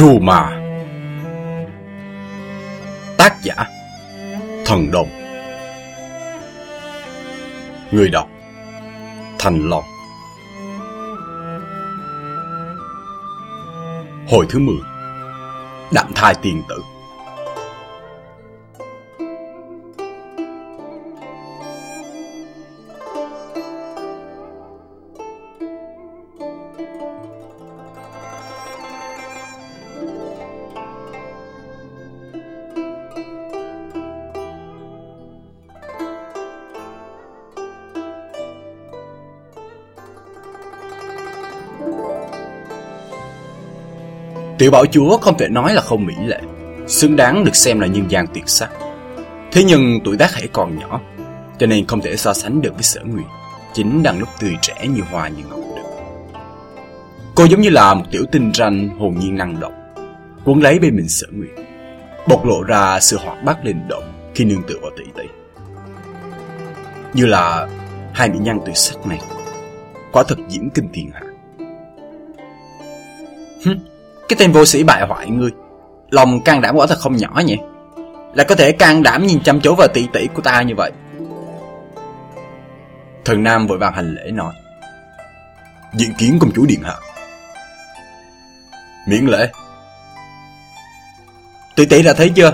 Trù mà Tác giả, Thần Đồng. Người đọc, Thành Long. Hồi thứ 10 Đạm thai tiền tử. Tiểu bảo chúa không thể nói là không mỹ lệ Xứng đáng được xem là nhân gian tuyệt sắc. Thế nhưng tuổi tác hãy còn nhỏ Cho nên không thể so sánh được với sở nguyệt Chính đang lúc tươi trẻ như hoa như ngọc được. Cô giống như là một tiểu tinh ranh hồn nhiên năng động Cuốn lấy bên mình sở nguyệt Bộc lộ ra sự hoạt bát linh động Khi nương tựa vào tỷ tỷ. Như là hai mỹ nhân tuyệt sắc này Quả thật diễn kinh thiên hạ. Hứ, cái tên vô sĩ bại hoại ngươi. Lòng can đảm quả thật không nhỏ nhỉ. Là có thể can đảm nhìn chăm chú vào tỷ tỷ của ta như vậy. Thần Nam vội vàng hành lễ nói. Diện kiến công chúa Điện Hạ. Miễn lễ. Tỷ tỷ đã thấy chưa?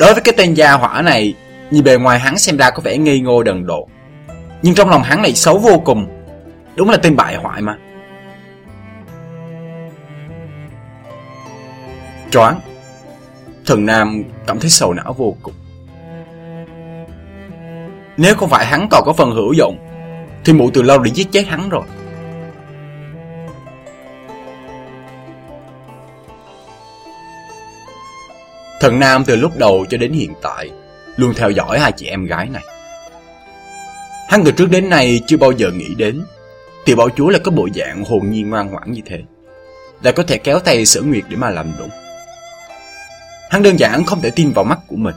Đối với cái tên gia hỏa này Nhìn bề ngoài hắn xem ra có vẻ ngây ngô đần độ. Nhưng trong lòng hắn này xấu vô cùng. Đúng là tên bại hoại mà. Choáng. Thần Nam cảm thấy sầu não vô cùng. Nếu không phải hắn còn có phần hữu dụng, Thì mụ từ lâu đã giết chết hắn rồi. Thần Nam từ lúc đầu cho đến hiện tại Luôn theo dõi hai chị em gái này. Hắn từ trước đến nay chưa bao giờ nghĩ đến Tiểu bảo chúa là có bộ dạng hồn nhiên ngoan ngoãn như thế, Lại có thể kéo tay sở nguyệt để mà làm đúng. Hắn đơn giản không thể tin vào mắt của mình.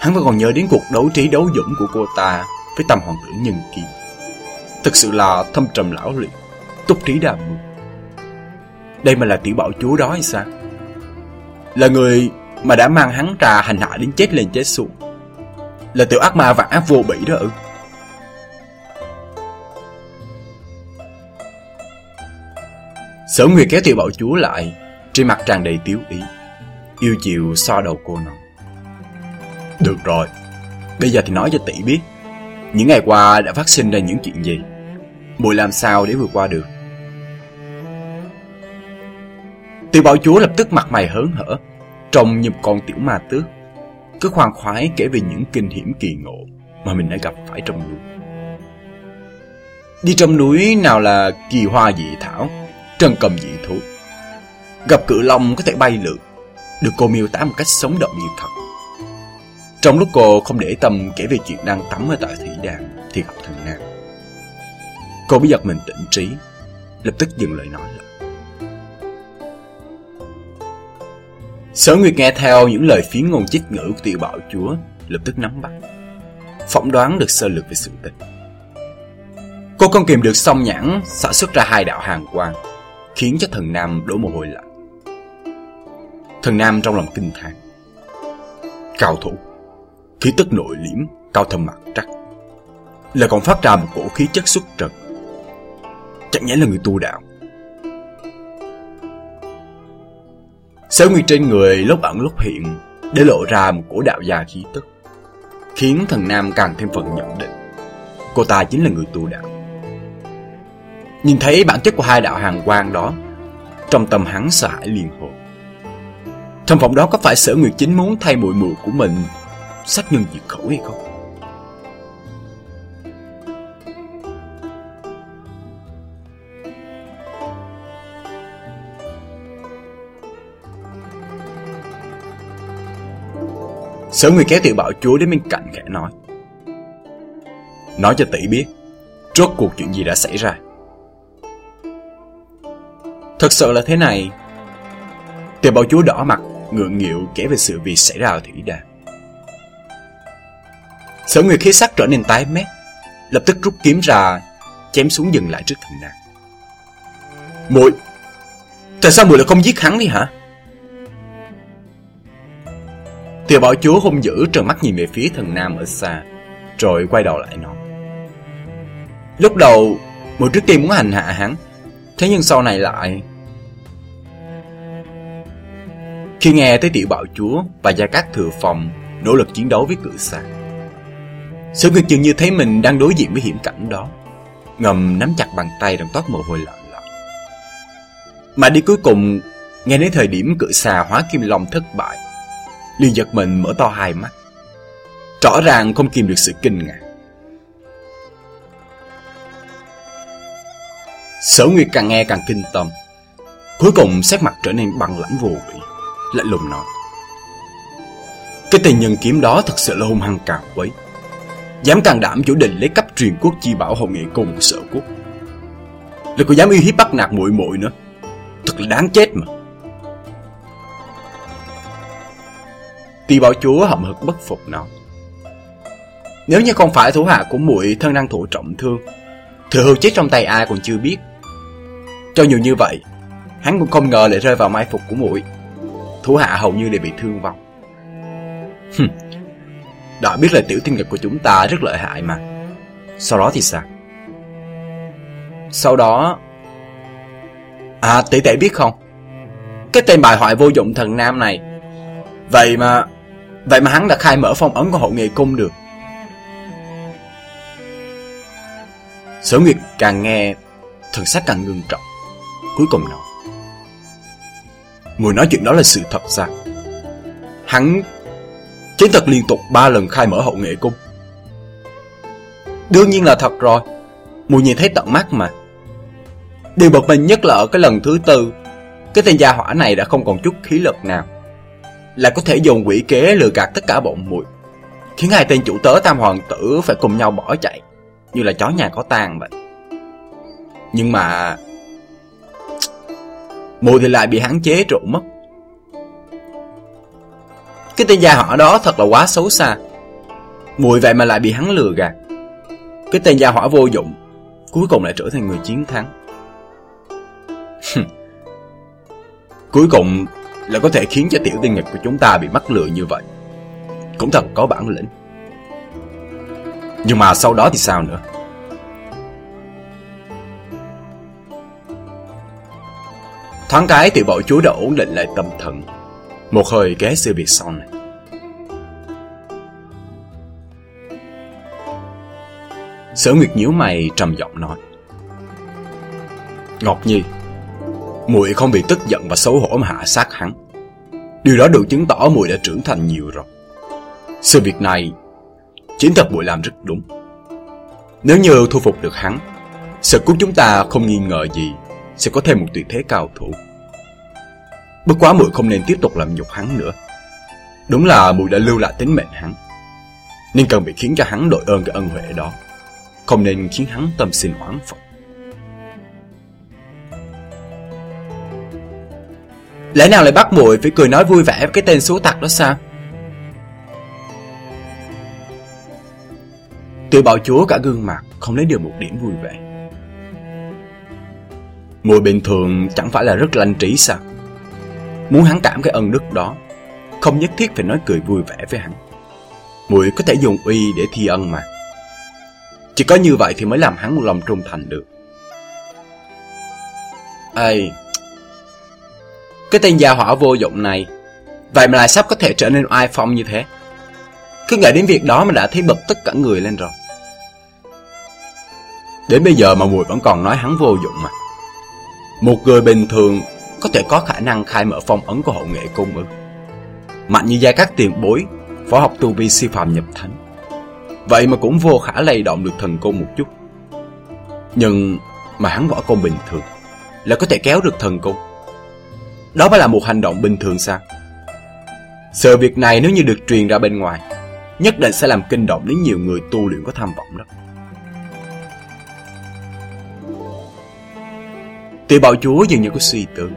Hắn vẫn còn nhớ đến cuộc đấu trí đấu dũng của cô ta Với tầm hoàng tử nhân kiệt. Thực sự là thâm trầm lão luyện, Túc trí đàm mưu. Đây mà là tiểu bảo chúa đó hay sao? Là người mà đã mang hắn ra hành hạ đến chết lên chết xuống. Là tiểu ác ma vạn ác vô bỉ đó ư? Sở Nguyệt kéo tiểu bảo chúa lại, Trên mặt tràn đầy tiếu ý. Yêu chiều so đầu cô nói Được rồi, Bây giờ thì nói cho tỷ biết, Những ngày qua đã phát sinh ra những chuyện gì? Mùi làm sao để vượt qua được? Tiểu bảo chúa lập tức mặt mày hớn hở, Trông như một con tiểu ma tước, Cứ khoan khoái kể về những kinh hiểm kỳ ngộ Mà mình đã gặp phải trong núi. Đi trong núi nào là kỳ hoa dị thảo, Trân cầm dị thú, Gặp cự long có thể bay lượn được cô miêu tả một cách sống động như thật. Trong lúc cô không để tâm kể về chuyện đang tắm ở tại thủy đàm thì gặp thằng Nam. Cô mới giật mình tỉnh trí, lập tức dừng lời nói lại. Sở Nguyệt nghe theo những lời phiến ngôn chích ngữ của tiểu bảo chúa, lập tức nắm bắt. Phỏng đoán được sơ lược về sự tình. Cô không kìm được song nhãn xả xuất ra hai đạo hàng quang, khiến cho thần Nam đổ mồ hôi lạnh. Thần Nam trong lòng kinh thán. Cao thủ, Khí tức nội liễm, Cao thâm mặt trắc, Lại còn phát ra một cổ khí chất xuất trần. Chẳng nhẽ là người tu đạo? Sở Nguyệt trên người lúc ẩn lúc hiện, Để lộ ra một cổ đạo gia khí tức, Khiến thần Nam càng thêm phần nhận định, Cô ta chính là người tu đạo. Nhìn thấy bản chất của hai đạo hàng quang đó, Trong tâm hắn sợ hãi liền hồn trong phòng đó có phải sở Nguyệt Chính muốn thay mùi mùi của mình Sát nhân diệt khẩu hay không? Sở Nguyệt kéo tiểu bảo chúa đến bên cạnh khẽ nói. Nói cho tỷ biết, Rốt cuộc chuyện gì đã xảy ra? Thật sự là thế này. Tiểu bảo chúa đỏ mặt ngượng nghịu kể về sự việc xảy ra ở thủy đà. Sở Nguyệt khí sắc trở nên tái mét, lập tức rút kiếm ra, chém xuống dừng lại trước thằng nàng. Muội, tại sao muội lại không giết hắn đi hả? Tiểu bảo chúa hung dữ trợn mắt nhìn về phía thần nam ở xa, rồi quay đầu lại nói. Lúc đầu, muội trước tiên muốn hành hạ hắn, thế nhưng sau này lại Khi nghe tới tiểu bảo chúa và gia cát thừa phòng nỗ lực chiến đấu với cự xà, Sở Nguyệt dường như thấy mình đang đối diện với hiểm cảnh đó, ngầm nắm chặt bàn tay đang toát mồ hôi lạnh lạnh. Mà đi cuối cùng, nghe đến thời điểm cự xà hóa kim long thất bại, liền giật mình mở to hai mắt. Rõ ràng không kìm được sự kinh ngạc. Sở Nguyệt càng nghe càng kinh tâm. Cuối cùng sắc mặt trở nên bằng lãnh vô vị, lạnh lùng nói. Cái tên nhân kiếm đó thật sự là hung hăng càng quấy. Dám can đảm chủ định lấy cấp truyền quốc chi bảo hậu nghệ cùng của sở quốc. Lại còn dám uy hiếp bắt nạt muội muội nữa. Thật là đáng chết mà. Tỳ bảo chúa hậm hực bất phục nói. Nếu như không phải thủ hạ của muội thân năng thụ trọng thương, thừa hưu chết trong tay ai còn chưa biết. Cho nhiều như vậy, hắn cũng không ngờ lại rơi vào mai phục của muội. Thủ hạ hầu như đều bị thương vong. Đã biết là tiểu tiên nghịch của chúng ta rất lợi hại mà. Sau đó thì sao? Sau đó... À, tỷ tỷ biết không? Cái tên bài hoại vô dụng thần nam này. Vậy mà... Vậy mà hắn đã khai mở phong ấn của hộ nghệ cung được. Sở Nguyệt càng nghe, thần sắc càng ngưng trọng. Cuối cùng nói. Người nói chuyện đó là sự thật sao? Hắn Chiến thật liên tục ba lần khai mở hậu nghệ cung. Đương nhiên là thật rồi. Mùi nhìn thấy tận mắt mà. Điều bật mình nhất là ở cái lần thứ tư, Cái tên gia hỏa này đã không còn chút khí lực nào. Là có thể dùng quỷ kế lừa gạt tất cả bọn mùi, Khiến hai tên chủ tớ tam hoàng tử phải cùng nhau bỏ chạy, Như là chó nhà có tang vậy. Nhưng mà Mùi thì lại bị hắn chế trụ mất. Cái tên gia hỏa đó thật là quá xấu xa. Mùi vậy mà lại bị hắn lừa gạt. Cái tên gia hỏa vô dụng, Cuối cùng lại trở thành người chiến thắng. Cuối cùng là có thể khiến cho tiểu tiên nghịch của chúng ta bị mắc lừa như vậy. Cũng thật có bản lĩnh. Nhưng mà sau đó thì sao nữa? Thoáng cái tiểu bảo chúa đã ổn định lại tâm thần một hơi ghé sự việc sau này. Sở Nguyệt nhíu mày trầm giọng nói. Ngọc Nhi, muội không bị tức giận và xấu hổ mà hạ sát hắn. Điều đó đủ chứng tỏ muội đã trưởng thành nhiều rồi. Sự việc này, chính thật muội làm rất đúng. Nếu như thu phục được hắn, sự cứu chúng ta không nghi ngờ gì sẽ có thêm một tuyệt thế cao thủ. Bất quá muội không nên tiếp tục làm nhục hắn nữa. Đúng là muội đã lưu lại tính mệnh hắn, nên cần phải khiến cho hắn đội ơn cái ân huệ đó, không nên khiến hắn tâm sinh oán phật. Lẽ nào lại bắt muội phải cười nói vui vẻ với cái tên số tặc đó sao? Tiểu bảo chúa cả gương mặt không lấy được một điểm vui vẻ. Muội bình thường chẳng phải là rất lanh trí sao? Muốn hắn cảm cái ân đức đó, Không nhất thiết phải nói cười vui vẻ với hắn. Muội có thể dùng uy để thi ân mà. Chỉ có như vậy thì mới làm hắn một lòng trung thành được. Ê Cái tên gia hỏa vô dụng này, Vậy mà lại sắp có thể trở nên oai phong như thế. Cứ nghĩ đến việc đó mà đã thấy bật tất cả người lên rồi. Đến bây giờ mà Mùi vẫn còn nói hắn vô dụng mà. Một người bình thường có thể có khả năng khai mở phong ấn của hậu nghệ cung ư. Mạnh như gia các tiền bối, phó học tu vi siêu phàm nhập thánh. Vậy mà cũng vô khả lay động được thần côn một chút. Nhưng mà hắn võ công bình thường, là có thể kéo được thần côn. Đó phải là một hành động bình thường sao? Sự việc này nếu như được truyền ra bên ngoài, nhất định sẽ làm kinh động đến nhiều người tu luyện có tham vọng đó. Tiểu bảo chúa dường như có suy tưởng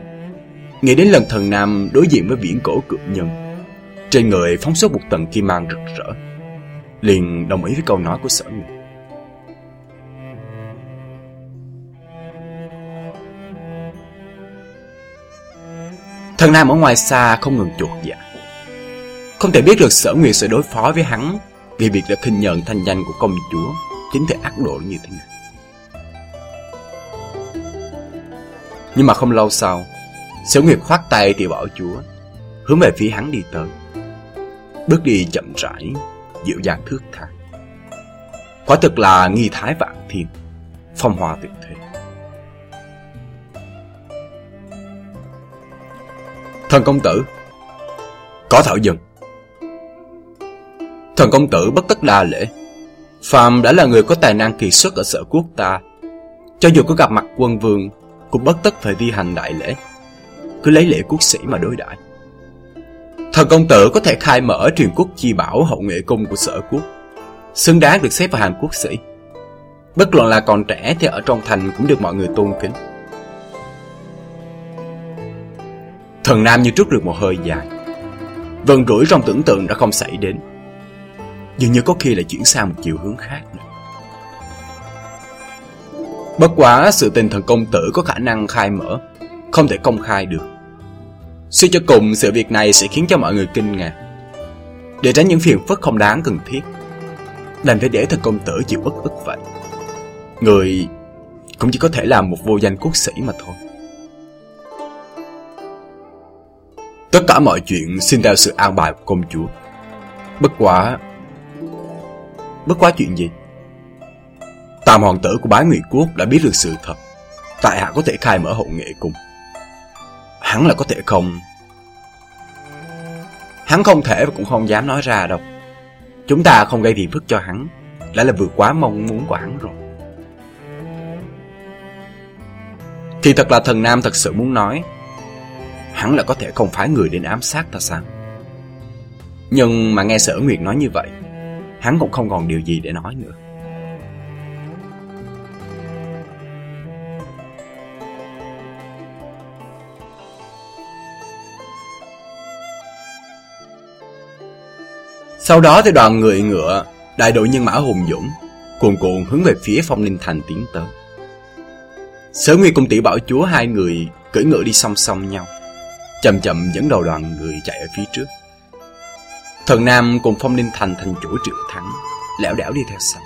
Nghĩ đến lần thần nam đối diện với biển cổ cực nhân, Trên người phóng xuất một tầng kim mang rực rỡ, Liền đồng ý với câu nói của sở nguyệt Thần nam ở ngoài xa không ngừng chuột dạ. Không thể biết được sở nguyệt sẽ đối phó với hắn Vì việc đã khinh nhận thanh danh của công chúa, Chính thể ác độ như thế này. Nhưng mà không lâu sau Sở nguyệt khoát tay thì bỏ chúa, Hướng về phía hắn đi tới. Bước đi chậm rãi, Dịu dàng thước tha. Quả thực là nghi thái vạn thiên, Phong hòa tuyệt thế. Thần công tử, Có thảo dừng. Thần công tử bất tất đa lễ. Phạm đã là người có tài năng kỳ xuất ở sở quốc ta, Cho dù có gặp mặt quân vương cũng bất tất phải vi hành đại lễ. Cứ lấy lễ quốc sĩ mà đối đãi. Thần công tử có thể khai mở truyền quốc chi bảo hậu nghệ cung của sở quốc. Xứng đáng được xếp vào hàng quốc sĩ. Bất luận là còn trẻ thì ở trong thành cũng được mọi người tôn kính. Thần Nam như trút được một hơi dài. Vần rủi trong tưởng tượng đã không xảy đến. Dường như có khi lại chuyển sang một chiều hướng khác nữa. Bất quá sự tình thần công tử có khả năng khai mở, Không thể công khai được. Suy cho cùng, sự việc này sẽ khiến cho mọi người kinh ngạc. Để tránh những phiền phức không đáng cần thiết, Đành phải để thần công tử chịu bất ức vậy. Người cũng chỉ có thể là một vô danh quốc sĩ mà thôi. Tất cả mọi chuyện xin theo sự an bài của công chúa. Bất quá Bất quá chuyện gì? Tam hoàng tử của bái Nguyệt Quốc đã biết được sự thật. Tại hạ có thể khai mở hậu nghệ cùng Hắn là có thể không? Hắn không thể và cũng không dám nói ra đâu. Chúng ta không gây phiền phức cho hắn. Đã là vượt quá mong muốn của hắn rồi. Thì thật là thần nam thật sự muốn nói, Hắn là có thể không phái người đến ám sát ta sao? Nhưng mà nghe sở Nguyệt nói như vậy, Hắn cũng không còn điều gì để nói nữa. Sau đó thì đoàn người ngựa, đại đội nhân mã hùng dũng, cuồn cuộn hướng về phía phong linh thành tiến tới. Sở Nguyên cùng tỷ bảo chúa hai người cưỡi ngựa đi song song nhau, chậm chậm dẫn đầu đoàn người chạy ở phía trước. Thần Nam cùng phong linh thành thành chủ triệu thắng, lẻo đảo đi theo sau.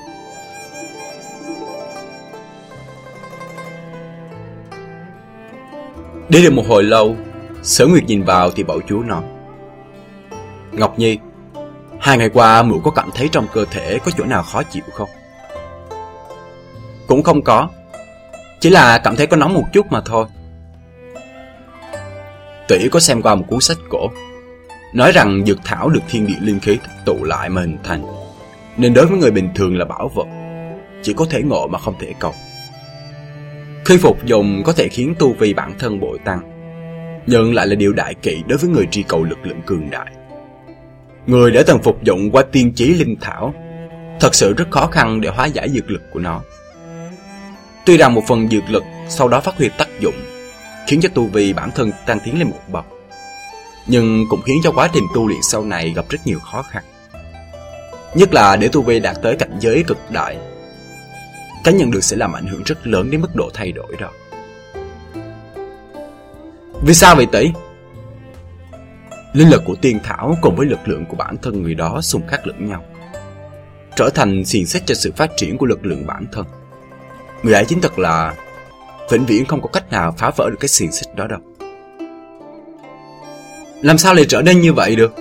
Đi được một hồi lâu, Sở Nguyệt nhìn vào thì bảo chúa nói Ngọc Nhi, Hai ngày qua, mụ có cảm thấy trong cơ thể có chỗ nào khó chịu không? Cũng không có. Chỉ là cảm thấy có nóng một chút mà thôi. Tỷ có xem qua một cuốn sách cổ, Nói rằng dược thảo được thiên địa linh khí tụ lại mà hình thành, Nên đối với người bình thường là bảo vật, Chỉ có thể ngộ mà không thể cầu. Khi phục dùng có thể khiến tu vi bản thân bội tăng, Nhưng lại là điều đại kỵ đối với người tri cầu lực lượng cường đại. Người đã từng phục dụng qua tiên trí linh thảo, Thật sự rất khó khăn để hóa giải dược lực của nó. Tuy rằng một phần dược lực sau đó phát huy tác dụng, Khiến cho tu vi bản thân tăng tiến lên một bậc, Nhưng cũng khiến cho quá trình tu luyện sau này gặp rất nhiều khó khăn. Nhất là để tu vi đạt tới cảnh giới cực đại Cái nhận được sẽ làm ảnh hưởng rất lớn đến mức độ thay đổi đó. Vì sao vậy tỷ? Linh lực của tiên thảo cùng với lực lượng của bản thân người đó xung khắc lẫn nhau, Trở thành xiềng xích cho sự phát triển của lực lượng bản thân. Người ấy chính thật là Vĩnh viễn không có cách nào phá vỡ được cái xiềng xích đó đâu. Làm sao lại trở nên như vậy được?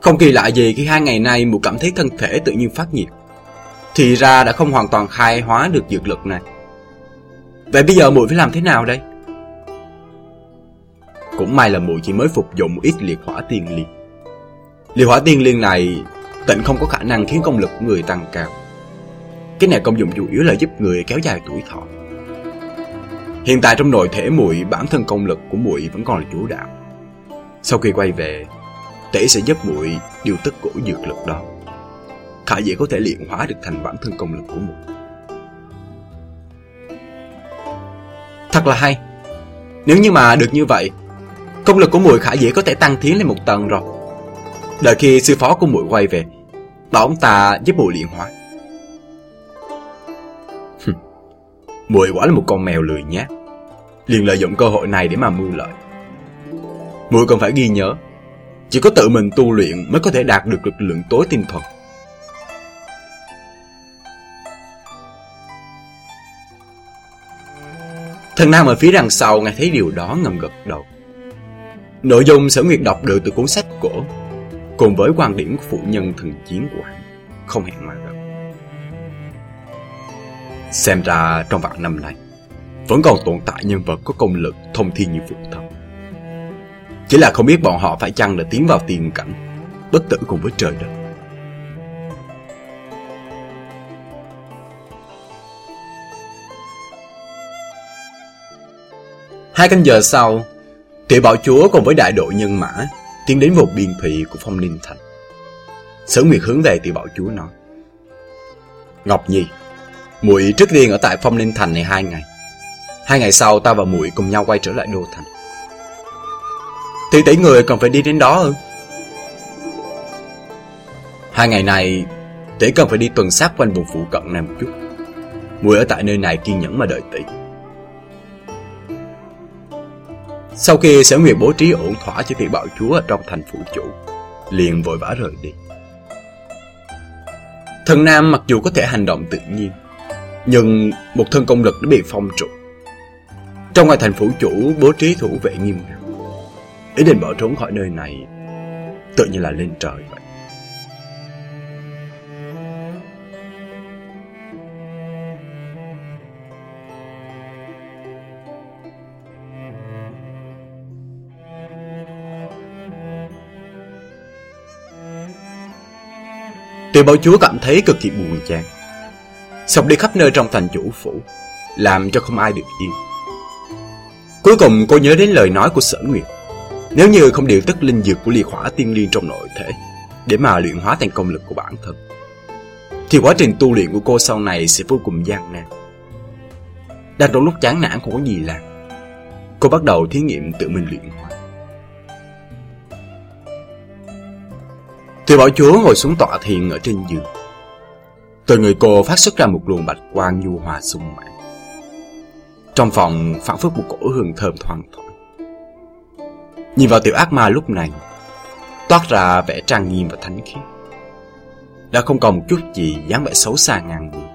Không kỳ lạ gì khi hai ngày nay mụ cảm thấy thân thể tự nhiên phát nhiệt, Thì ra đã không hoàn toàn khai hóa được dược lực này. Vậy bây giờ mụ phải làm thế nào đây? Cũng may là muội chỉ mới phục dụng ít liệt hỏa tiên liên. Liệt hỏa tiên liên này tịnh không có khả năng khiến công lực của người tăng cao. Cái này công dụng chủ yếu là giúp người kéo dài tuổi thọ. Hiện tại trong nội thể muội bản thân công lực của muội vẫn còn là chủ đạo. Sau khi quay về, tể sẽ giúp muội điều tức cổ dược lực đó. Khả dĩ có thể luyện hóa được thành bản thân công lực của muội. Thật là hay. Nếu như mà được như vậy, Công lực của muội khả dĩ có thể tăng tiến lên một tầng rồi Đợi khi sư phó của muội quay về, Bảo ông ta giúp muội luyện hóa muội quả là một con mèo lười nhát liền lợi dụng cơ hội này để mà mưu lợi muội còn phải ghi nhớ, Chỉ có tự mình tu luyện mới có thể đạt được lực lượng tối tinh thuần. Thần Nam ở phía đằng sau nghe thấy điều đó ngầm gật đầu. Nội dung sở nguyệt đọc được từ cuốn sách cổ, cùng với quan điểm của phụ nhân thần chiến của hắn, không hẹn mà gặp. Xem ra trong vạn năm nay, vẫn còn tồn tại nhân vật có công lực thông thiên như phụ thân. Chỉ là không biết bọn họ phải chăng đã tiến vào tiền cảnh, bất tử cùng với trời đất. Hai canh giờ sau, Tiểu Bảo Chúa cùng với đại đội nhân mã tiến đến vùng biên thủy của Phong Ninh Thành. Sở Nguyệt hướng về Tiểu Bảo Chúa nói. Ngọc Nhi, muội trước tiên ở tại Phong Ninh Thành này hai ngày. Hai ngày sau ta và muội cùng nhau quay trở lại Đô Thành. Tỷ tỷ người còn phải đi đến đó ư? Hai ngày này, tỷ cần phải đi tuần sát quanh vùng phụ cận này một chút. Muội ở tại nơi này kiên nhẫn mà đợi tỷ. Sau khi Sở Nguyệt bố trí ổn thỏa cho tỷ bảo chúa ở trong thành phủ chủ, liền vội vã rời đi. Thần Nam mặc dù có thể hành động tự nhiên, nhưng một thân công lực đã bị phong trụ. Trong ngoài thành phủ chủ bố trí thủ vệ nghiêm ngặt. Ý định bỏ trốn khỏi nơi này tự như là lên trời vậy. Tiểu bảo chúa cảm thấy cực kỳ buồn chán. Sọc đi khắp nơi trong thành chủ phủ, làm cho không ai được yên. Cuối cùng cô nhớ đến lời nói của sở nguyệt. Nếu như không điều tức linh dược của ly hỏa tiên liên trong nội thể, để mà luyện hóa thành công lực của bản thân, thì quá trình tu luyện của cô sau này sẽ vô cùng gian nan. Đang trong lúc chán nản không có gì làm, cô bắt đầu thí nghiệm tự mình luyện hóa. Tiểu bảo chúa ngồi xuống tọa thiền ở trên giường. Từ người cô phát xuất ra một luồng bạch quang nhu hòa sung mãn. Trong phòng phản phất một cổ hương thơm thoang thoảng. Nhìn vào tiểu ác ma lúc này, toát ra vẻ trang nghiêm và thánh khiết. Đã không còn một chút gì dáng vẻ xấu xa ngang ngược.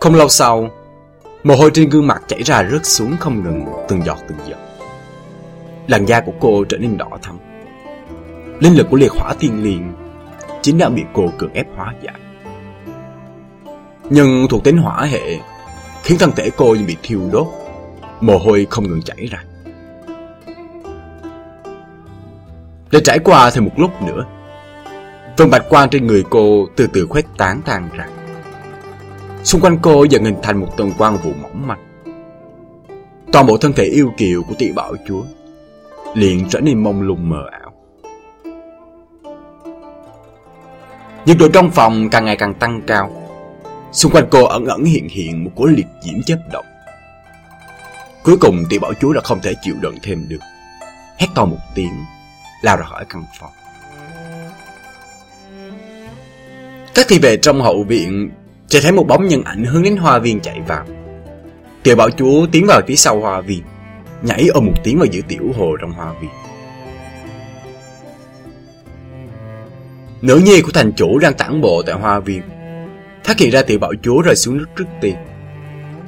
Không lâu sau, mồ hôi trên gương mặt chảy ra rớt xuống không ngừng từng giọt từng giọt. Làn da của cô trở nên đỏ thắm. Linh lực của liệt hỏa tiên liền chính đã bị cô cường ép hóa giải. Nhưng thuộc tính hỏa hệ khiến thân thể cô như bị thiêu đốt, mồ hôi không ngừng chảy ra. Để trải qua thêm một lúc nữa, phần bạch quang trên người cô từ từ khuếch tán tan ra. Xung quanh cô dần hình thành một tầng quang vụ mỏng manh. Toàn bộ thân thể yêu kiều của tỷ bảo chúa liền trở nên mông lung mờ ảo. Nhiệt độ trong phòng càng ngày càng tăng cao. Xung quanh cô ẩn ẩn hiện hiện một cỗ liệt diễm chớp động. Cuối cùng tỷ bảo chúa đã không thể chịu đựng thêm được. Hét to một tiếng, lao ra khỏi căn phòng. Các thị vệ trong hậu viện chỉ thấy một bóng nhân ảnh hướng đến hoa viên chạy vào. Tiểu bảo chúa tiến vào phía sau hoa viên nhảy ở một tiếng vào giữa tiểu hồ trong hoa viên. Nữ nhi của thành chủ đang tản bộ tại hoa viên, phát hiện ra tiểu bảo chúa rơi xuống nước trước tiên.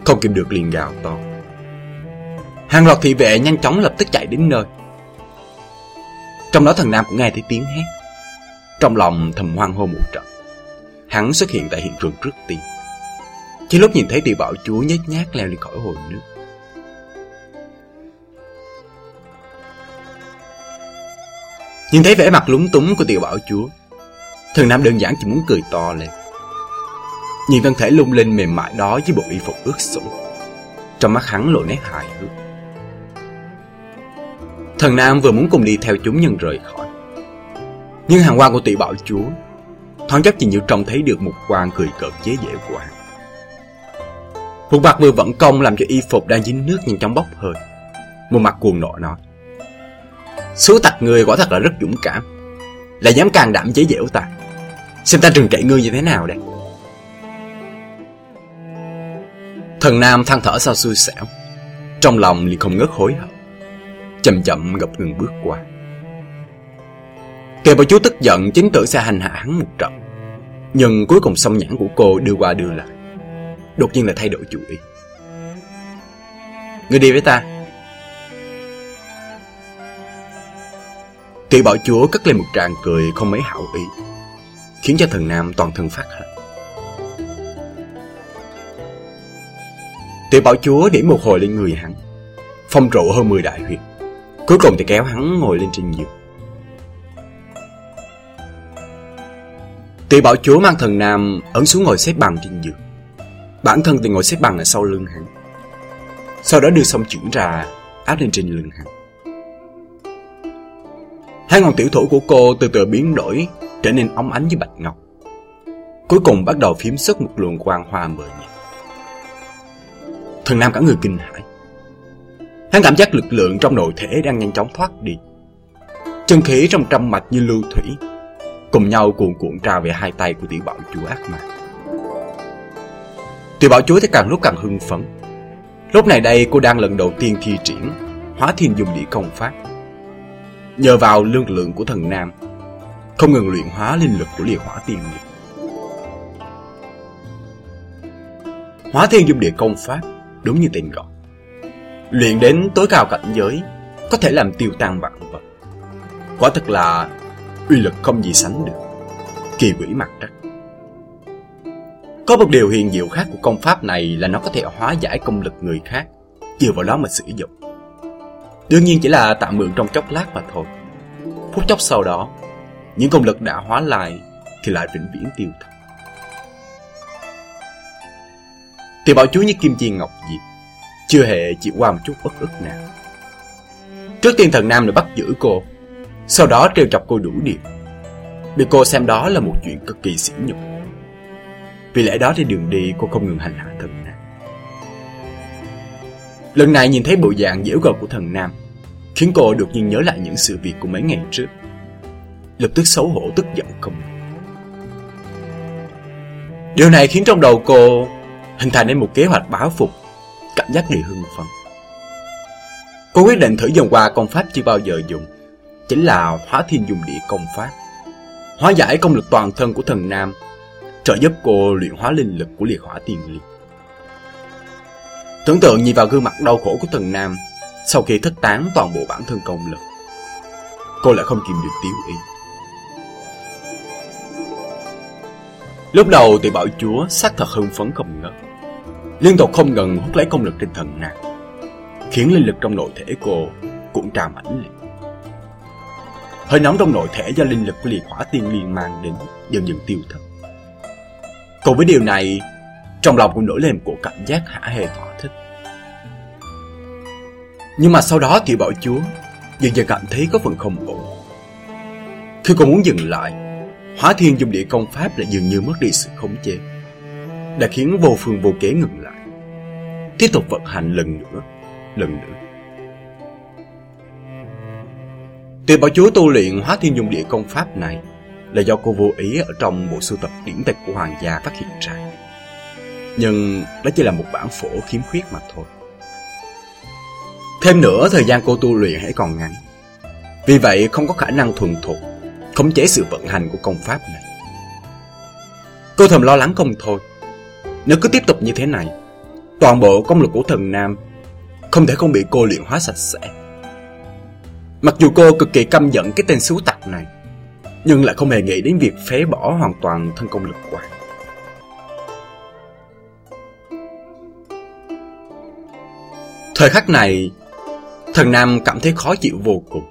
Không kìm được liền gào to. Hàng loạt thị vệ nhanh chóng lập tức chạy đến nơi. Trong đó thần nam cũng nghe thấy tiếng hét. Trong lòng thầm hoang hô một trận. Hắn xuất hiện tại hiện trường trước tiên. Chỉ lúc nhìn thấy tiểu bảo chúa nhếch nhác leo lên khỏi hồ nước. Nhìn thấy vẻ mặt lúng túng của tiểu bảo chúa, Thần Nam đơn giản chỉ muốn cười to lên. Nhìn thân thể lung linh mềm mại đó với bộ y phục ướt sũng, Trong mắt hắn lộ nét hài hước. Thần Nam vừa muốn cùng đi theo chúng nhân rời khỏi. Nhưng hàng quan của tiểu bảo chúa, Thoáng chốc chỉ như trông thấy được một quan cười cợt chế dễ của hắn Một mặt vừa vận công làm cho y phục đang dính nước nhưng chóng bốc hơi. Một mặt cuồng nộ nói Số tặc người quả thật là rất dũng cảm Là dám càng đảm chế giễu ta Xem ta trừng trị ngươi như thế nào đây Thần Nam than thở sao xui xẻo Trong lòng liền không ngớt hối hận chậm chậm gập ngừng bước qua. Kề bà chú tức giận chính tự sẽ hành hạ hắn một trận. Nhưng cuối cùng song nhãn của cô đưa qua đưa lại. Đột nhiên là thay đổi chủ ý. Người đi với ta. Tiểu bảo chúa cất lên một tràng cười không mấy hảo ý. Khiến cho thần nam toàn thân phát hận. Tiểu bảo chúa điểm một hồi lên người hắn. Phong trụ hơn 10 đại huyệt. Cuối cùng thì kéo hắn ngồi lên trên giường. Tiểu bảo chúa mang thần nam ấn xuống ngồi xếp bằng trên giường. Bản thân thì ngồi xếp bằng ở sau lưng hắn. Sau đó đưa song chuyển ra áp lên trên lưng hắn. Hai ngọn tiểu thủ của cô từ từ biến đổi trở nên óng ánh như bạch ngọc. Cuối cùng bắt đầu phím xuất một luồng quang hoa mờ nhạt. Thần nam cả người kinh hãi. Hắn cảm giác lực lượng trong nội thể đang nhanh chóng thoát đi. Chân khí trong trăm mạch như lưu thủy, cùng nhau cuộn cuộn trào về hai tay của tiểu bảo chúa ác ma. Tiểu bảo chúa thì càng lúc càng hưng phấn. Lúc này đây cô đang lần đầu tiên thi triển hóa thiên dùng địa công pháp. Nhờ vào lương lượng của thần nam, không ngừng luyện hóa linh lực của liệt hỏa tiên liệt. Hóa thiên dung địa công pháp đúng như tên gọi. Luyện đến tối cao cảnh giới, có thể làm tiêu tan vạn vật. Quả thật là uy lực không gì sánh được. Kỳ quỷ mặt trắc. Có một điều hiền diệu khác của công pháp này là nó có thể hóa giải công lực người khác, dựa vào đó mà sử dụng. Đương nhiên chỉ là tạm mượn trong chốc lát mà thôi. Phút chốc sau đó, những công lực đã hóa lại thì lại vĩnh viễn tiêu thật. Thì bảo chú như kim chi ngọc diệp, chưa hề chịu qua một chút bất ức nào. Trước tiên thần nam đã bắt giữ cô, sau đó trêu chọc cô đủ điều. Bị cô xem đó là một chuyện cực kỳ xỉ nhục. Vì lẽ đó trên đường đi cô không ngừng hành hạ thần nam. Lần này nhìn thấy bộ dạng dễ gợt của thần nam, khiến cô đột nhiên nhớ lại những sự việc của mấy ngày trước. Lập tức xấu hổ tức giận không. Điều này khiến trong đầu cô hình thành nên một kế hoạch báo phục, cảm giác đầy hưng phấn. Cô quyết định thử dùng qua công pháp chưa bao giờ dùng, chính là hóa thiên dùng địa công pháp. Hóa giải công lực toàn thân của thần nam, trợ giúp cô luyện hóa linh lực của liệt hỏa tiên liệt. Tưởng tượng nhìn vào gương mặt đau khổ của thần nam sau khi thất tán toàn bộ bản thân công lực. Cô lại không kìm được tiếu ý. Lúc đầu thì bảo chúa xác thật hưng phấn không ngớt liên tục không ngừng hút lấy công lực trên thần nàng, khiến linh lực trong nội thể cô cũng trào mãnh liệt. Hơi nóng trong nội thể do linh lực của liệt hỏa tiên liên mang đến dần dần tiêu thất. Cùng với điều này, trong lòng cũng nổi lên một cảm giác hả hề thỏa thích. Nhưng mà sau đó thì bảo chúa dần dần cảm thấy có phần không ổn. Khi cô muốn dừng lại, hóa thiên dùng địa công pháp lại dường như mất đi sự khống chế đã khiến vô phương vô kế ngừng lại. Tiếp tục vận hành lần nữa, lần nữa. Tuyệt bảo chúa tu luyện hóa thiên dung địa công pháp này là do cô vô ý ở trong bộ sưu tập điển tịch của hoàng gia phát hiện ra. Nhưng đó chỉ là một bản phổ khiếm khuyết mà thôi. Thêm nữa, thời gian cô tu luyện hãy còn ngắn. Vì vậy không có khả năng thuần thục, khống chế sự vận hành của công pháp này. Cô thầm lo lắng không thôi. Nếu cứ tiếp tục như thế này, toàn bộ công lực của thần Nam không thể không bị cô luyện hóa sạch sẽ. Mặc dù cô cực kỳ căm giận cái tên xú tặc này, nhưng lại không hề nghĩ đến việc phế bỏ hoàn toàn thân công lực quán. Thời khắc này, thần Nam cảm thấy khó chịu vô cùng.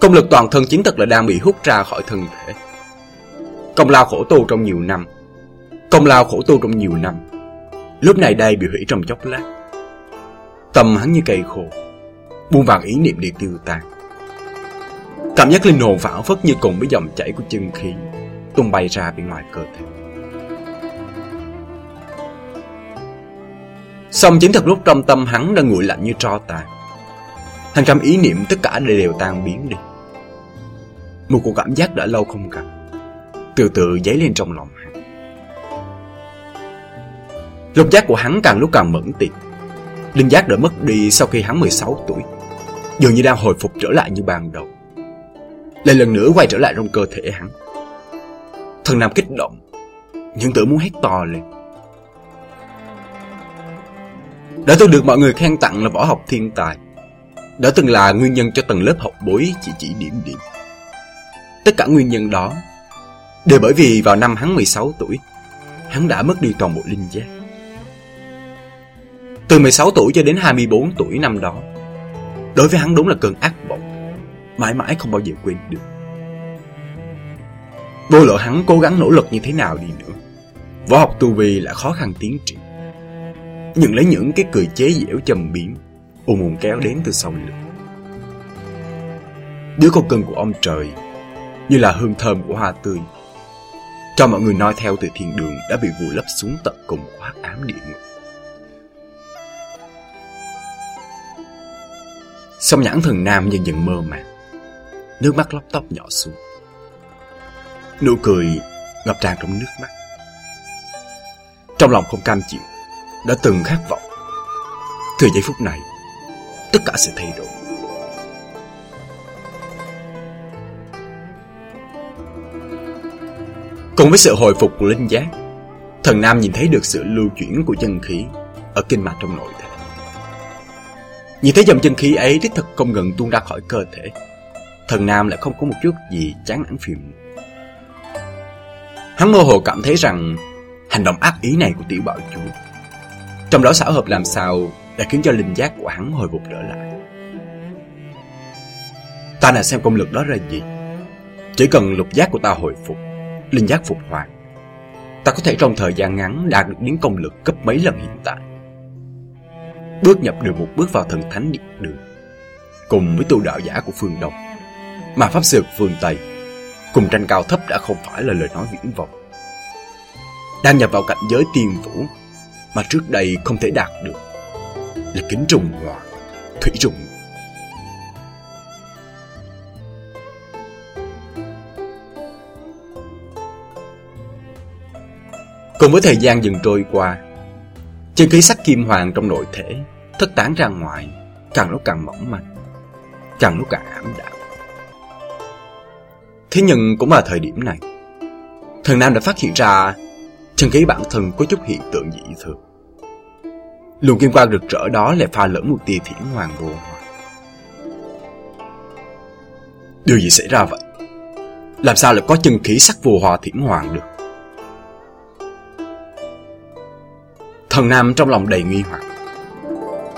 Công lực toàn thân chính thật là đang bị hút ra khỏi thân thể. Công lao khổ tu trong nhiều năm, Công lao khổ tu trong nhiều năm. Lúc này đây bị hủy trong chốc lát. Tâm hắn như cây khô Buông vàng ý niệm đi tiêu tan. Cảm giác linh hồn phản phất như cùng với dòng chảy của chân khí Tung bay ra bên ngoài cơ thể. Xong chính thật lúc trong tâm hắn đang nguội lạnh như tro tàn. Hàng trăm ý niệm tất cả đều tan biến đi Một cuộc cảm giác đã lâu không gặp Từ từ dấy lên trong lòng hắn Lục giác của hắn càng lúc càng mẫn tiệt Linh giác đã mất đi sau khi hắn 16 tuổi dường như đang hồi phục trở lại như ban đầu. Lại lần nữa quay trở lại trong cơ thể hắn. Thần Nam kích động, Những tử muốn hét to lên. Đã từng được mọi người khen tặng là võ học thiên tài. Đã từng là nguyên nhân cho tầng lớp học bối chỉ chỉ điểm điểm. Tất cả nguyên nhân đó đều bởi vì vào năm hắn 16 tuổi, hắn đã mất đi toàn bộ linh giác. Từ 16 tuổi cho đến 24 tuổi năm đó, đối với hắn đúng là cơn ác mộng, mãi mãi không bao giờ quên được. Vô lộ hắn cố gắng nỗ lực như thế nào đi nữa, võ học tu vi lại khó khăn tiến triển. Nhận lấy những cái cười chế giễu trầm biếm, ùn ùn kéo đến từ sau lưng. Đứa con cưng của ông trời, như là hương thơm của hoa tươi, cho mọi người nói theo từ thiên đường đã bị vùi lấp xuống tận cùng của hắc ám địa ngục. Song nhãn thần nam dần dần mơ màng Nước mắt lóc tóc nhỏ xuống Nụ cười ngập tràn trong nước mắt Trong lòng không cam chịu Đã từng khát vọng Từ giây phút này Tất cả sẽ thay đổi. Cùng với sự hồi phục của linh giác, Thần Nam nhìn thấy được sự lưu chuyển của chân khí Ở kinh mạch trong nội thể. Nhìn thấy dòng chân khí ấy đích thật không ngừng tuôn ra khỏi cơ thể, Thần Nam lại không có một chút gì chán nản phiền Hắn mơ hồ cảm thấy rằng Hành động ác ý này của tiểu bảo chúa Trong đó xảo hợp làm sao đã khiến cho linh giác của hắn hồi phục trở lại. Ta đã xem công lực đó ra gì. Chỉ cần lục giác của ta hồi phục, Linh giác phục hoạt Ta có thể trong thời gian ngắn đạt được đến công lực gấp mấy lần hiện tại. Bước nhập được một bước vào thần thánh điện đường, cùng với tu đạo giả của phương đông, mà pháp sư của phương tây, cùng tranh cao thấp đã không phải là lời nói viễn vọng. Đang nhập vào cảnh giới tiên vũ, mà trước đây không thể đạt được là kính trùng và thủy trùng cùng với thời gian dần trôi qua Chân khí sắc kim hoàng trong nội thể thất tán ra ngoài, càng lúc càng mỏng manh, càng lúc càng ảm đạm. Thế nhưng cũng vào thời điểm này, thần Nam đã phát hiện ra chân khí bản thân có chút hiện tượng dị thường. Luồng kim quang rực rỡ đó lại pha lẫn một tia thiển hoàng vô. Điều gì xảy ra vậy? Làm sao lại có chân khí sắc vô hòa thiển hoàng được? Thần Nam trong lòng đầy nghi hoặc.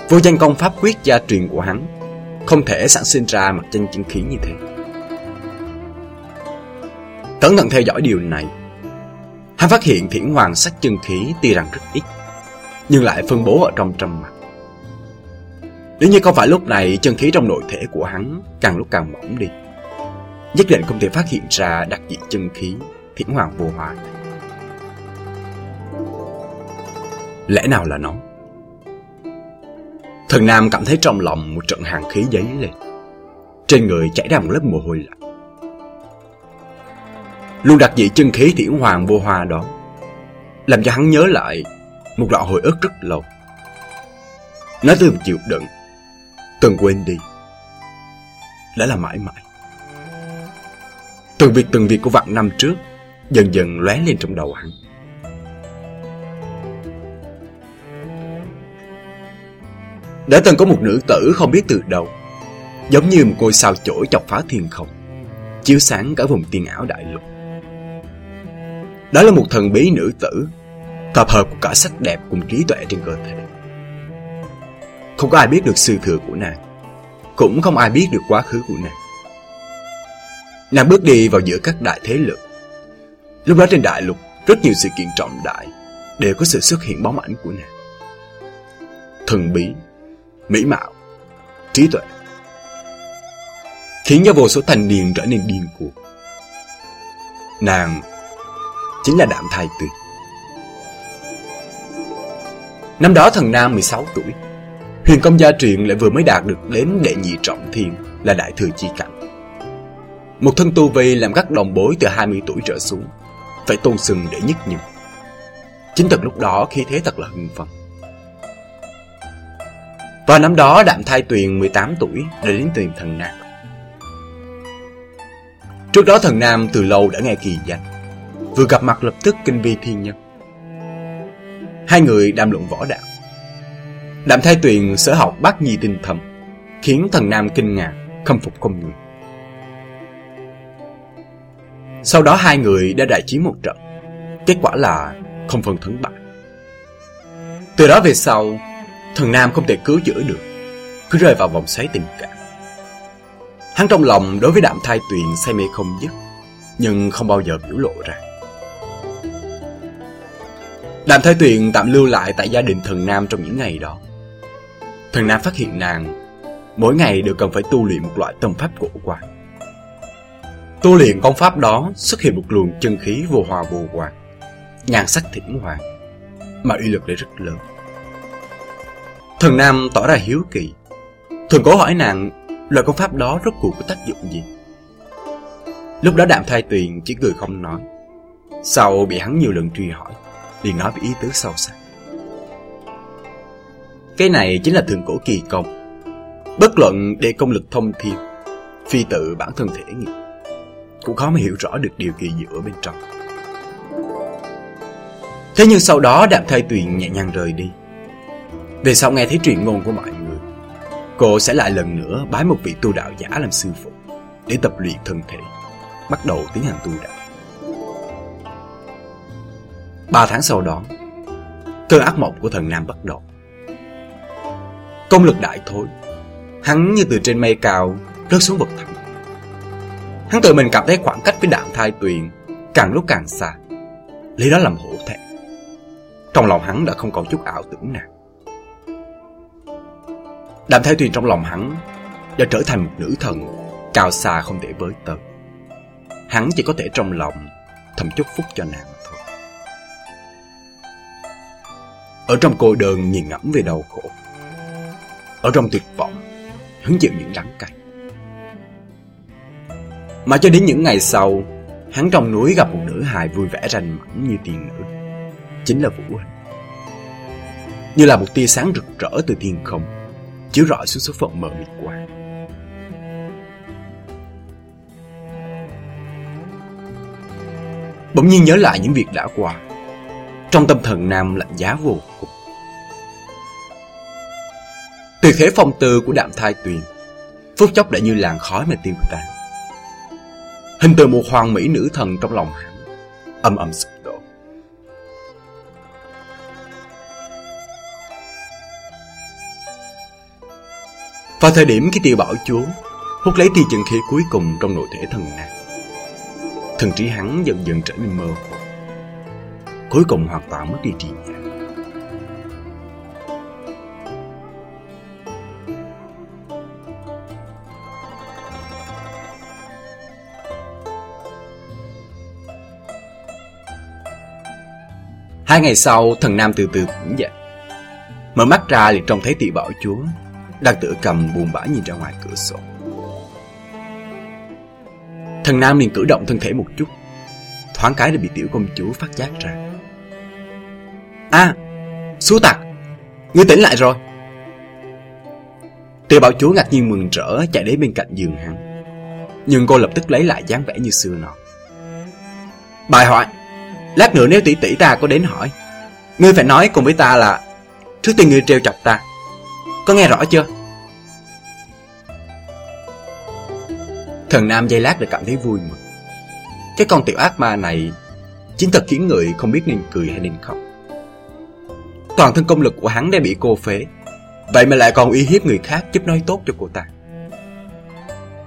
Vô danh công pháp quyết gia truyền của hắn không thể sản sinh ra mặt chân chân khí như thế. Cẩn thận theo dõi điều này, hắn phát hiện thiển hoàng sắc chân khí tuy rằng rất ít, nhưng lại phân bố ở trong trăm mặt. Nếu như không phải lúc này chân khí trong nội thể của hắn càng lúc càng mỏng đi, nhất định không thể phát hiện ra đặc dị chân khí thiển hoàng vô hoa. Lẽ nào là nó? Thần Nam cảm thấy trong lòng một trận hàng khí giấy lên. Trên người chảy ra một lớp mồ hôi lạnh. Luôn đặc dị chân khí thiển hoàng vô hoa đó, làm cho hắn nhớ lại một đoạn hồi ức rất lâu. Nó từng chịu đựng, từng quên đi, đã là mãi mãi. Từng việc từng việc của vạn năm trước dần dần lóe lên trong đầu hắn. Đã từng có một nữ tử không biết từ đâu Giống như một ngôi sao chổi chọc phá thiên không Chiếu sáng cả vùng tiên ảo đại lục Đó là một thần bí nữ tử Tập hợp của cả sắc đẹp cùng trí tuệ trên cơ thể Không có ai biết được sư thừa của nàng Cũng không ai biết được quá khứ của nàng Nàng bước đi vào giữa các đại thế lực Lúc đó trên đại lục Rất nhiều sự kiện trọng đại Đều có sự xuất hiện bóng ảnh của nàng Thần bí mỹ mạo, trí tuệ, khiến cho vô số thành niên trở nên điên cuồng. Nàng chính là Đạm Thai tuyệt. Năm đó thần Nam 16 tuổi, huyền công gia truyền lại vừa mới đạt được đến đệ nhị trọng thiên là đại thừa chi cảnh. Một thân tu vi làm các đồng bối từ 20 tuổi trở xuống, phải tôn sừng để nhất nhường. Chính thật lúc đó khi thế thật là hưng phấn. Vào năm đó Đạm Thai Tuyền 18 tuổi đã đến tìm thần Nam. Trước đó thần Nam từ lâu đã nghe kỳ danh, vừa gặp mặt lập tức kinh vi thiên nhân. Hai người đàm luận võ đạo. Đạm Thái Tuyền sở học bát nhi tinh thầm, khiến thần Nam kinh ngạc, khâm phục không ngừng. Sau đó hai người đã đại chiến một trận, kết quả là không phân thắng bại. Từ đó về sau, thần Nam không thể cứu chữa được, cứ rơi vào vòng xoáy tình cảm. Hắn trong lòng đối với đạm thai tuyền say mê không dứt, nhưng không bao giờ biểu lộ ra. Đạm thái tuyền tạm lưu lại tại gia đình thần Nam trong những ngày đó. Thần Nam phát hiện nàng mỗi ngày đều cần phải tu luyện một loại tâm pháp cổ quái. Tu luyện công pháp đó xuất hiện một luồng chân khí vô hòa vô quang, nhan sắc thỉnh hoàng, mà uy lực lại rất lớn. Thần Nam tỏ ra hiếu kỳ, thường cố hỏi nàng loại công pháp đó rốt cuộc có tác dụng gì. Lúc đó đạm thai tuyền chỉ cười không nói, sau bị hắn nhiều lần truy hỏi, liền nói với ý tứ sâu xa. Cái này chính là thường cổ kỳ công, bất luận để công lực thông thiên, phi tự bản thân thể nghiệp cũng khó mà hiểu rõ được điều kỳ diệu ở bên trong. Thế nhưng sau đó đạm thai tuyền nhẹ nhàng rời đi. Về sau nghe thấy truyền ngôn của mọi người, cô sẽ lại lần nữa bái một vị tu đạo giả làm sư phụ để tập luyện thân thể, bắt đầu tiến hành tu đạo. Ba tháng sau đó, cơn ác mộng của thần Nam bắt đầu. Công lực đại thối, hắn như từ trên mây cao rớt xuống vực thẳm. Hắn tự mình cảm thấy khoảng cách với đạm thai tuyền càng lúc càng xa. Lấy đó làm hổ thẹn. Trong lòng hắn đã không còn chút ảo tưởng nào. Đạm thai tuyền trong lòng hắn đã trở thành một nữ thần cao xa không thể với tới. Hắn chỉ có thể trong lòng thầm chúc phúc cho nàng Ở trong cô đơn nhìn ngẫm về đau khổ. Ở trong tuyệt vọng, hứng chịu những đắng cay. Mà cho đến những ngày sau, hắn trong núi gặp một nữ hài vui vẻ rành mãnh như tiên nữ. Chính là Vũ Huynh Như là một tia sáng rực rỡ từ thiên không, chiếu rọi xuống số phận mờ mịt qua. Bỗng nhiên nhớ lại những việc đã qua. Trong tâm thần Nam lạnh giá vô cùng. Từ thế phong tư của đạm thai tuyền, phút chốc đã như làn khói mà tiêu tan. Hình từ một hoàng mỹ nữ thần trong lòng hắn Âm âm sụp đổ Vào thời điểm khi tiêu bảo chúa Hút lấy tia chân khí cuối cùng trong nội thể thần nàng Thần trí hắn dần dần trở nên mơ hồ Cuối cùng hoàn toàn mất đi trí nhớ Hai ngày sau, thần Nam từ từ tỉnh dậy. Mở mắt ra liền trông thấy tỷ bảo chúa đang tự cầm buồn bã nhìn ra ngoài cửa sổ. Thần Nam liền cử động thân thể một chút, thoáng cái đã bị tiểu công chúa phát giác ra. À, xú tặc, ngươi tỉnh lại rồi. Tiểu bảo chúa ngạc nhiên mừng rỡ chạy đến bên cạnh giường hắn. Nhưng cô lập tức lấy lại dáng vẻ như xưa nọ. Bài hỏi, Lát nữa nếu tỷ tỷ ta có đến hỏi Ngươi phải nói cùng với ta là Trước tiên ngươi treo chọc ta Có nghe rõ chưa Thần Nam dây lát đã cảm thấy vui mừng Cái con tiểu ác ma này Chính thật khiến người không biết nên cười hay nên khóc Toàn thân công lực của hắn đã bị cô phế. Vậy mà lại còn uy hiếp người khác giúp nói tốt cho cô ta.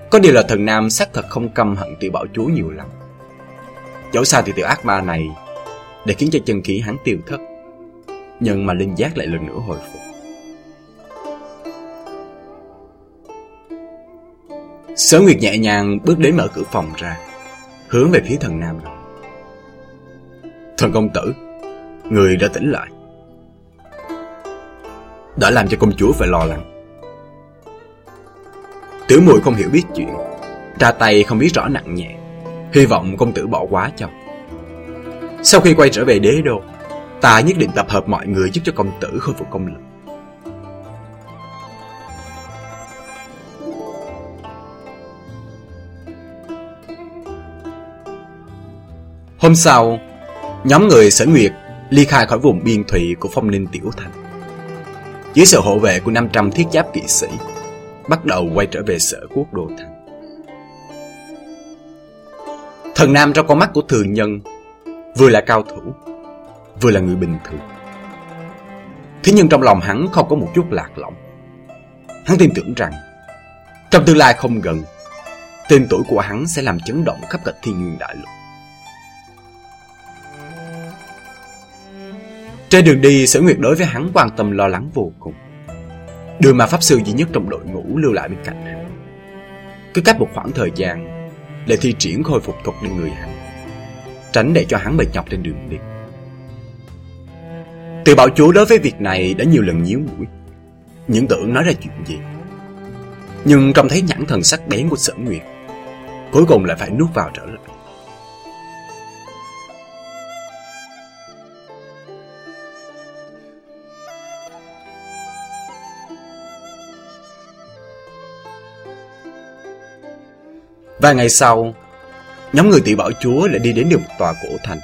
Có điều là thần Nam xác thật không căm hận tiểu bảo chúa nhiều lắm. Dẫu sao thì tiểu ác ma này Để khiến cho chân khí hắn tiêu thất, Nhưng mà linh giác lại lần nữa hồi phục. Sở Nguyệt nhẹ nhàng bước đến mở cửa phòng ra, Hướng về phía thần nam nói, Thần công tử, Người đã tỉnh lại đã làm cho công chúa phải lo lắng. Tử mùi không hiểu biết chuyện, ra tay không biết rõ nặng nhẹ, hy vọng công tử bỏ quá cho. Sau khi quay trở về đế đô, ta nhất định tập hợp mọi người giúp cho công tử khôi phục công lực. Hôm sau, nhóm người sở nguyệt ly khai khỏi vùng biên thủy của phong linh tiểu thành. Dưới sự hộ vệ của 500 thiết giáp kỵ sĩ, bắt đầu quay trở về sở quốc đô thành. Thần Nam trong con mắt của thường nhân vừa là cao thủ, vừa là người bình thường. Thế nhưng trong lòng hắn không có một chút lạc lõng. Hắn tin tưởng rằng trong tương lai không gần, tên tuổi của hắn sẽ làm chấn động khắp cả thiên nguyên đại lục. Trên đường đi, Sở Nguyệt đối với hắn quan tâm lo lắng vô cùng. Đường mà Pháp Sư duy nhất trong đội ngũ lưu lại bên cạnh hắn. Cứ cách một khoảng thời gian, để thi triển khôi phục thuật lên người hắn. Tránh để cho hắn mệt nhọc trên đường đi. Từ bảo chúa đối với việc này đã nhiều lần nhíu mũi. Những tưởng nói ra chuyện gì. Nhưng trông thấy nhãn thần sắc bén của sở nguyệt, cuối cùng lại phải nuốt vào trở lại. Và ngày sau, nhóm người tỷ bảo chúa lại đi đến được một tòa cổ thành.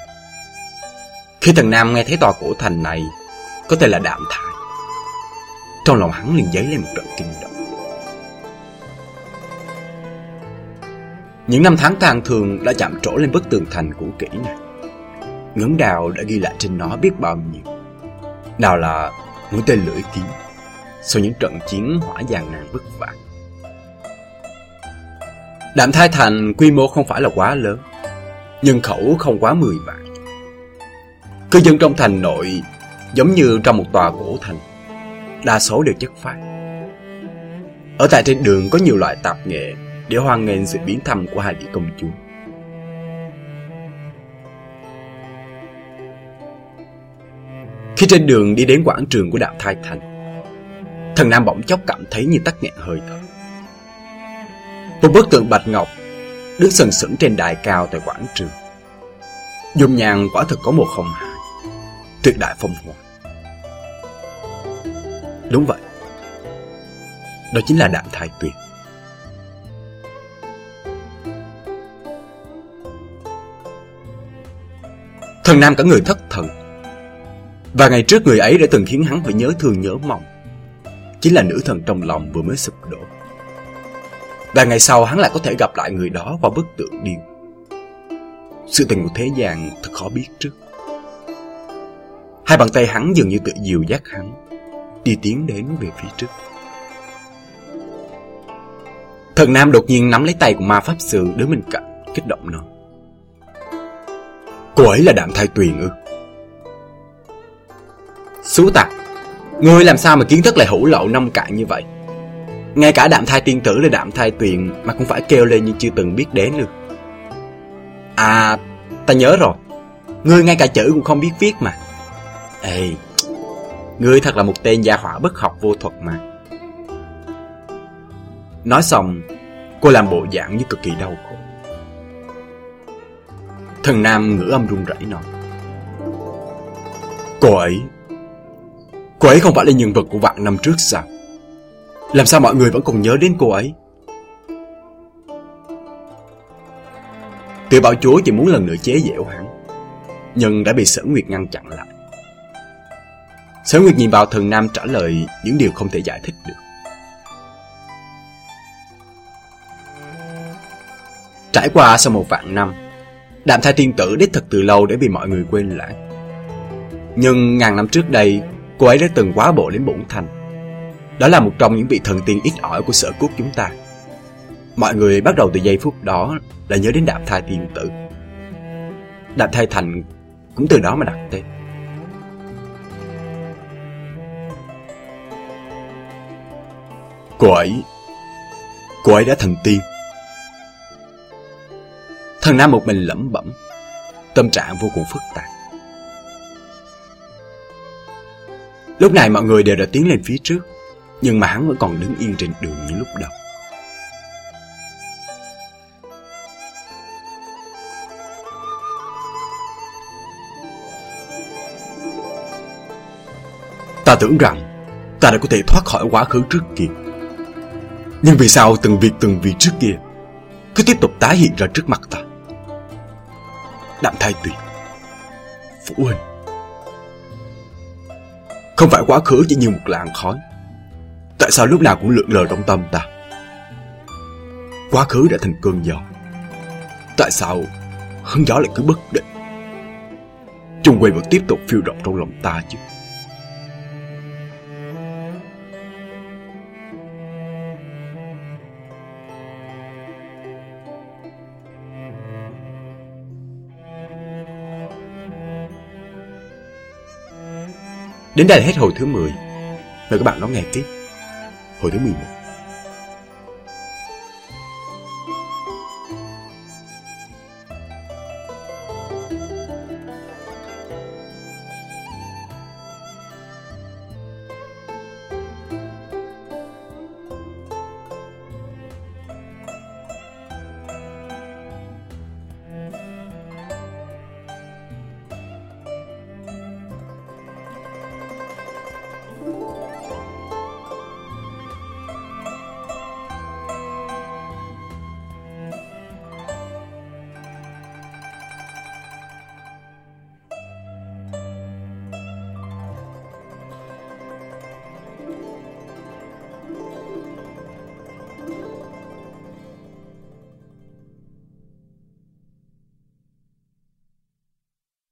Khi thằng Nam nghe thấy tòa cổ thành này có thể là đạm thải, trong lòng hắn liền dấy lên một trận kinh động. Những năm tháng tàn thường đã chạm trổ lên bức tường thành cũ kỹ này. Ngấn đào đã ghi lại trên nó biết bao nhiêu. Nào là mũi tên lưỡi kiếm, sau những trận chiến hỏa vàng nàng vất vả. Đạm Thai Thành quy mô không phải là quá lớn, nhân khẩu không quá 10 vạn. Cư dân trong thành nội giống như trong một tòa cổ thành, đa số đều chất phát. Ở tại trên đường có nhiều loại tạp nghệ để hoan nghênh sự biến thăm của hai vị công chúa. Khi trên đường đi đến quảng trường của đạo Thai Thành, thần Nam bỗng chốc cảm thấy như tắc nghẹn hơi thở. Một bức tượng bạch ngọc đứng sừng sững trên đài cao tại quảng trường. Dung nhan quả thực có một không hai, tuyệt đại phong hoa. Đúng vậy, đó chính là đạm thai tuyệt. Thần Nam cả người thất thần. Và ngày trước người ấy đã từng khiến hắn phải nhớ thương nhớ mong. Chính là nữ thần trong lòng vừa mới sụp đổ. Và ngày sau hắn lại có thể gặp lại người đó qua bức tượng điêu. Sự tình của thế gian thật khó biết trước. Hai bàn tay hắn dường như tự dìu dắt hắn, đi tiến đến về phía trước. Thần Nam đột nhiên nắm lấy tay của ma pháp sư đứng bên cạnh, kích động nói. Cô ấy là đạm thai tuyền ư? Xú tặc, ngươi làm sao mà kiến thức lại hữu lậu năm cạn như vậy? Ngay cả đạm thai tiên tử là đạm thai tuyền mà cũng phải kêu lên như chưa từng biết đến được. À, ta nhớ rồi. Ngươi ngay cả chữ cũng không biết viết mà. Ê, ngươi thật là một tên gia hỏa bất học vô thuật mà. Nói xong, cô làm bộ dạng như cực kỳ đau khổ. Thần Nam ngữ âm run rẩy nói. Cô ấy... Cô ấy không phải là nhân vật của vạn năm trước sao? Làm sao mọi người vẫn còn nhớ đến cô ấy? Tiểu bảo chúa chỉ muốn lần nữa chế giễu hắn, Nhưng đã bị sở nguyệt ngăn chặn lại. Sở nguyệt nhìn vào thần nam trả lời Những điều không thể giải thích được. Trải qua sau một vạn năm Đạm thai tiên tử đích thật từ lâu để bị mọi người quên lãng. Nhưng ngàn năm trước đây, Cô ấy đã từng quá bộ đến bổn thành đó là một trong những vị thần tiên ít ỏi của sở quốc chúng ta. Mọi người bắt đầu từ giây phút đó là nhớ đến đạp thai tiên tử. Đạp thai thành cũng từ đó mà đặt tên. Cô ấy, cô ấy đã thần tiên. Thần Nam một mình lẩm bẩm, tâm trạng vô cùng phức tạp. Lúc này mọi người đều đã tiến lên phía trước nhưng mà hắn vẫn còn đứng yên trên đường như lúc đầu. Ta tưởng rằng ta đã có thể thoát khỏi quá khứ trước kia. Nhưng vì sao từng việc từng việc trước kia cứ tiếp tục tái hiện ra trước mặt ta? Đạm Thái Tuyền, Phụ huynh, Không phải quá khứ chỉ như một làn khói Tại sao lúc nào cũng lượn lờ trong tâm ta? Quá khứ đã thành cơn gió. Tại sao hứng gió lại cứ bất định? Trung quay vẫn tiếp tục phiêu động trong lòng ta chứ. Đến đây là hết hồi thứ 10 Mời các bạn đón nghe tiếp. حالت